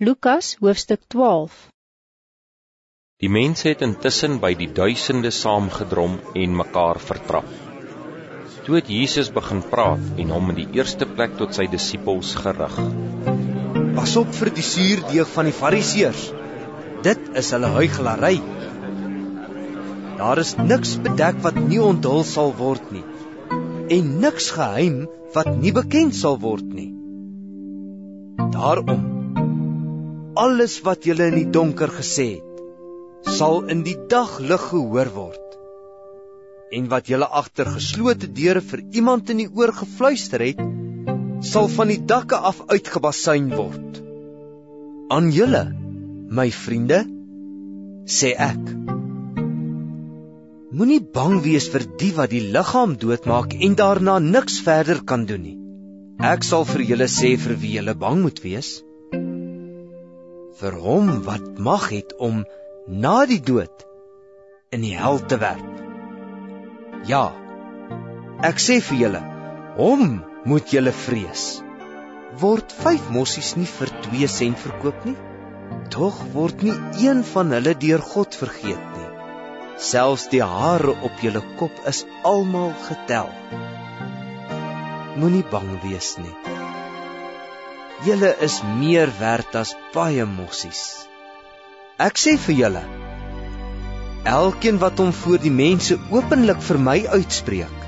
Lukas hoofstuk 12 Die mense het intussen by die duisende saamgedrom en mekaar vertrap. Toe het Jesus begin praat en hom in die eerste plek tot sy disippels gerig. Pas op vir die suurdeeg van die Fariseërs. Dit is hulle huigelary. Daar is niks bedek wat nie onthul sal word nie en niks geheim wat nie bekend sal word nie. Daarom alles wat julle in die donker gesê het, sal in die daglig gehoor word. En wat julle agter geslote deure vir iemand in die oor gefluister het, sal van die dakke af uitgebasuin word. Aan julle, my vriende, sê ek: Moenie bang wees vir die wat die liggaam doodmaak en daarna niks verder kan doen nie. Ek sal vir julle sê vir wie julle bang moet wees vir hom wat mag het om na die dood in die hel te werp. Ja, ek sê vir julle, hom moet julle vrees. Word 5 mossies nie vir 2 sent verkoop nie? Tog word nie een van hulle deur God vergeet nie. Selfs die hare op julle kop is almal getel. Moenie bang wees nie. Julle is meer werd as baie mossies. Ek sê vir julle, elkeen wat hom voor die mense openlik vir my uitspreek,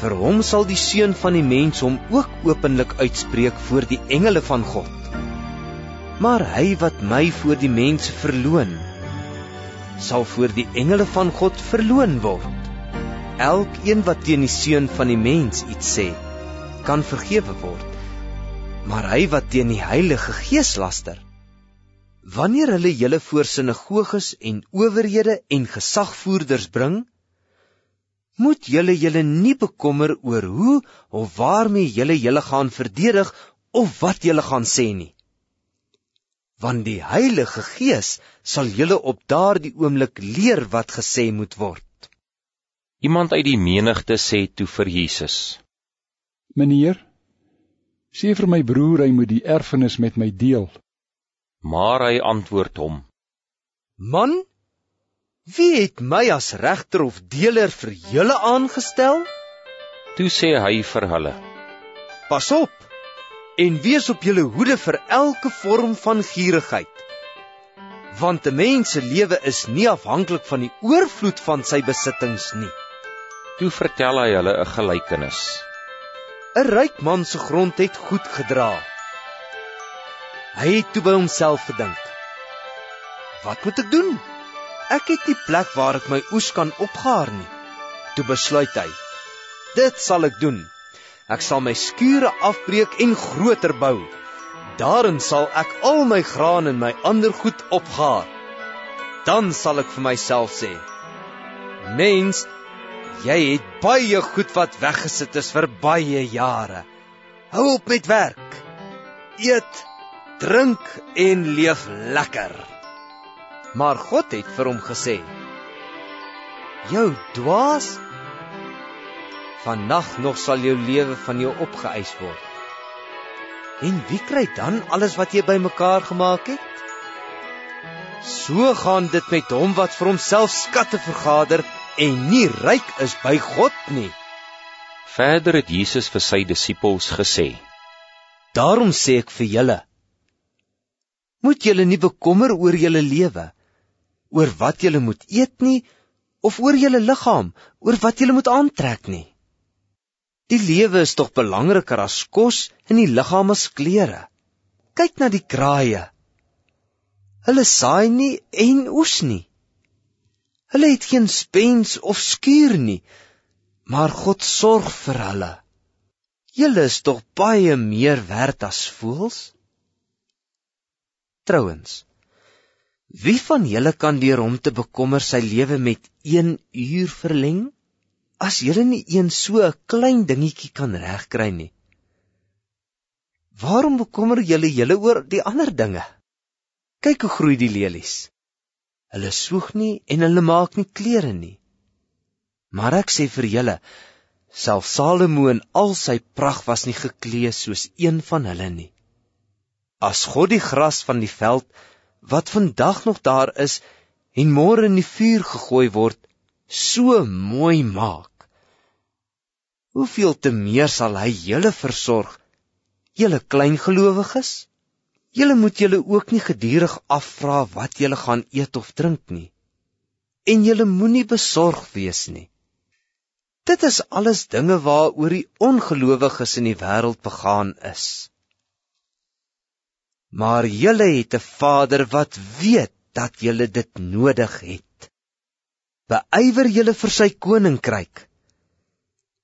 vir hom sal die seun van die mens hom ook openlik uitspreek voor die engele van God. Maar hy wat my voor die mense verloon, sal voor die engele van God verloon word. Elkeen wat teen die seun van die mens iets sê, kan vergewe word maar hy wat teen die Heilige Gees laster wanneer hulle julle voor sinagoges en owerhede en gesagvoerders bring moet julle julle nie bekommer oor hoe of waarmee julle julle gaan verdedig of wat julle gaan sê nie. Want die Heilige Gees sal julle op daardie oomblik leer wat gesê moet word. Iemand uit die menigte sê toe vir Jesus meneer Sê vir my broer hy moet die erfenis met my deel. Maar hy antwoord hom: Man, wie het my as regter of deler vir julle aangestel? Toe sê hy vir hulle: Pas op en wees op julle hoede vir elke vorm van gierigheid. Want 'n mens se lewe is nie afhanklik van die oorvloed van sy besittings nie. Toe vertel hy hulle 'n gelykenis. 'n ryk man se grond het goed gedra. Hy het toe by homself gedink: Wat moet ek doen? Ek het nie plek waar ek my oes kan opgaar nie. Toe besluit hy: Dit sal ek doen. Ek sal my skure afbreek en groter bou. Daarin sal ek al my graan en my ander goed opgaar. Dan sal ek vir myself sê: Mens, Jy het baie goed wat weggesit is vir baie jare. Hou op met werk. Eet, drink en leef lekker. Maar God het vir hom gesê: Jou dwaas, vannag nog sal jou lewe van jou opgeëis word. En wie kry dan alles wat jy bymekaar gemaak het? So gaan dit met hom wat vir homself skatte vergader en nie ryk is by God nie. Verder het Jesus vir sy disippels gesê: Daarom sê ek vir julle: Moet julle nie bekommer oor julle lewe, oor wat julle moet eet nie, of oor julle liggaam, oor wat julle moet aantrek nie. Die lewe is tog belangriker as kos en die liggaam as klere. Kyk na die kraaie. Hulle saai nie en oes nie. Hulle het geen spens of skuur nie, maar God sorg vir hulle. Julle is tog baie meer werd as voëls? Trouwens, wie van julle kan deur hom te bekommer sy lewe met 1 uur verleng? As julle nie een so 'n klein dingetjie kan regkry nie. Waarom bekommer julle julle oor die ander dinge? Kyk hoe groei die lelies. Hulle soeg nie en hulle maak nie klere nie. Maar ek sê vir julle, self Salomo in al sy pragt was nie geklee soos een van hulle nie. As God die gras van die veld wat vandag nog daar is en môre in die vuur gegooi word, so mooi maak, hoeveel te meer sal hy julle versorg, julle kleingelowiges? Julle moet julle ook nie gedurig afvra wat julle gaan eet of drink nie. En julle moenie besorg wees nie. Dit is alles dinge waaroor die ongelowiges in die wêreld begaan is maar julle het 'n Vader wat weet dat julle dit nodig het. Beywer julle vir sy koninkryk,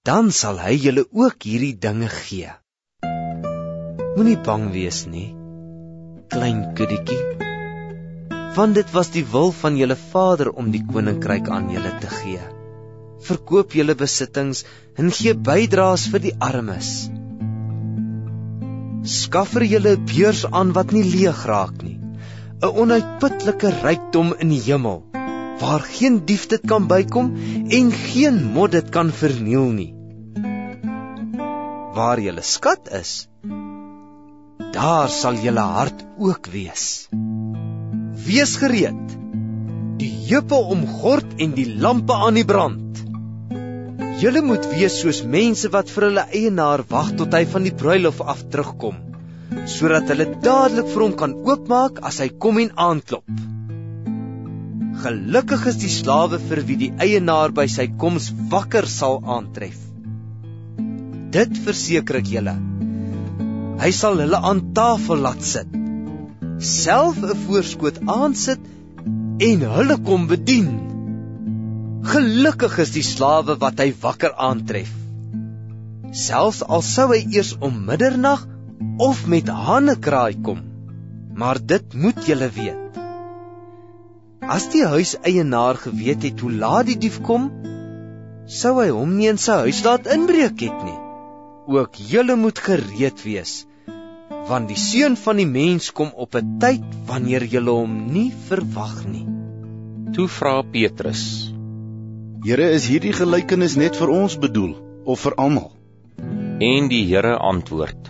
dan sal hy julle ook hierdie dinge gee. Moenie bang wees nie, klein kuddetjie, want dit was die wil van julle Vader om die koninkryk aan julle te gee. Verkoop julle besittings en gee bydraes vir die armes skaffer julle 'n beurs aan wat nie leeg raak nie, 'n onuitputlike rykdom in die hemel, waar geen dief dit kan bykom en geen mot dit kan verniel nie. Waar julle skat is, daar sal julle hart ook wees. Wees gereed. Die heupe omgord en die lampe aan die brand. Julle moet wees soos mense wat vir hulle eienaar wag tot hy van die bruilof af terugkom, sodat hulle dadelik vir hom kan oopmaak as hy kom en aanklop. Gelukkig is die slawe vir wie die eienaar by sy koms wakker sal aantref. Dit verseker ek julle. Hy sal hulle aan tafel laat sit, self 'n voorskot aansit en hulle kom bedien. Gelukkig is die slawe wat hy wakker aantref. Selfs al sou hy eers om middernag of met hanekraai kom, maar dit moet julle weet. As die huiseienaar geweet het hoe laat die dief kom, sou hy hom nie in sy huis laat inbreek het nie. Ook julle moet gereed wees, want die seun van die mens kom op 'n tyd wanneer julle hom nie verwag nie. Toe vra Petrus: Here, is hierdie gelykenis net vir ons bedoel of vir almal? En die Here antwoord: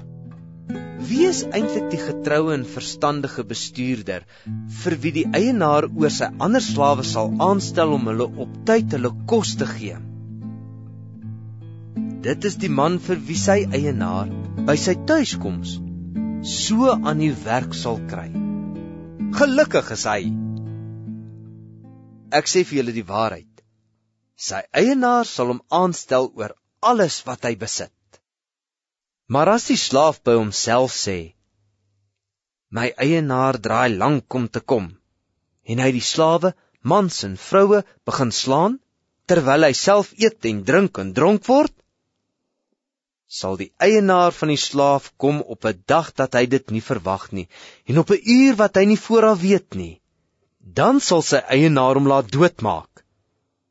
Wie is eintlik die getroue en verstandige bestuurder vir wie die eienaar oor sy ander slawe sal aanstel om hulle op tyd hulle kos te gee? Dit is die man vir wie sy eienaar by sy tuiskoms so aan die werk sal kry. Gelukkig is hy. Ek sê vir julle die waarheid. Sy eienaar sal hom aanstel oor alles wat hy besit. Maar as die slaaf by homself sê: My eienaar draai lank om te kom, en hy die slawe, mans en vroue begin slaan terwyl hy self eet en drink en dronk word, sal die eienaar van die slaaf kom op 'n dag dat hy dit nie verwag nie en op 'n uur wat hy nie vooraf weet nie. Dan sal sy eienaar hom laat doodmaak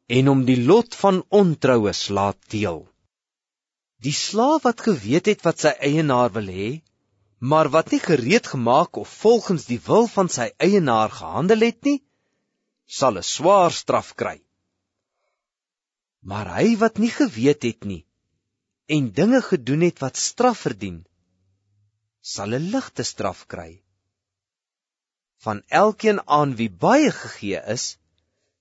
en om die lot van ontroues laat deel. Die slaaf wat geweet het wat sy eienaar wil hê, maar wat nie gereed gemaak of volgens die wil van sy eienaar gehandel het nie, sal 'n swaar straf kry. Maar hy wat nie geweet het nie en dinge gedoen het wat straf verdien, sal 'n ligte straf kry. Van elkeen aan wie baie gegee is,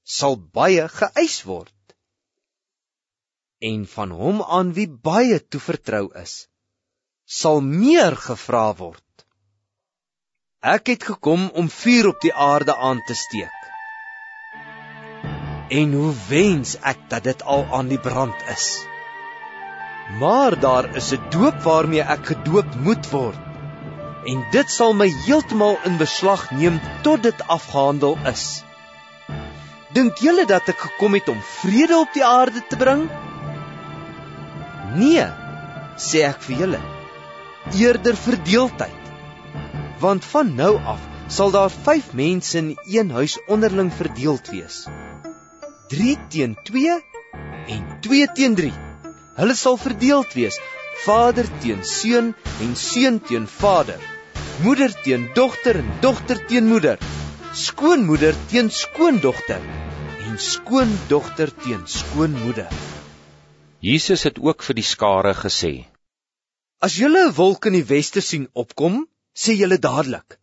sal baie geëis word. En van hom aan wie baie toevertrou is, sal meer gevra word. Ek het gekom om vuur op die aarde aan te steek. En hoe wens ek dat dit al aan die brand is. Maar daar is 'n doop waarmee ek gedoop moet word. En dit sal my heeltemal in beslag neem tot dit afgehandel is. Dink julle dat ek gekom het om vrede op die aarde te bring? Nee, sê ek vir julle. Eerder verdeeldheid. Want van nou af sal daar 5 mense in een huis onderling verdeeld wees. 3 teen 2 en 2 teen 3. Hulle sal verdeeld wees. Vader teen seun en seun teen vader. Moeder teen dogter en dogter teen moeder. Skoonmoeder teen skoondogter en skoondogter teen skoonmoeder. Jesus het ook vir die skare gesê: As julle 'n wolk in die weste sien opkom, sê julle dadelik: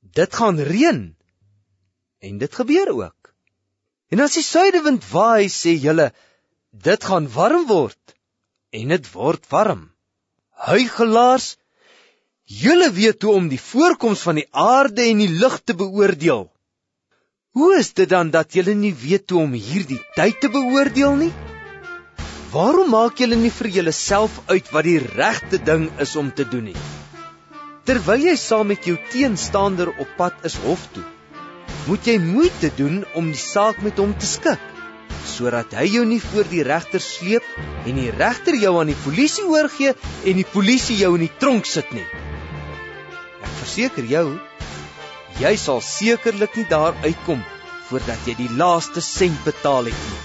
Dit gaan reën. En dit gebeur ook. En as die suidewind waai, sê julle: Dit gaan warm word. En dit word warm. Huigelaars, julle weet hoe om die voorkoms van die aarde en die lug te beoordeel. Hoe is dit dan dat julle nie weet hoe om hierdie tyd te beoordeel nie? Waarom maak julle nie vir julleself uit wat die regte ding is om te doen nie? Terwyl jy saam met jou teenstander op pad is hof toe, moet jy moeite doen om die saak met hom te skik, sodat hy jou nie voor die regter sleep en die regter jou aan die polisie oorgee en die polisie jou in die tronk sit nie. Ek verseker jou, jy sal sekerlik nie daar uitkom voordat jy die laaste sent betaal het nie.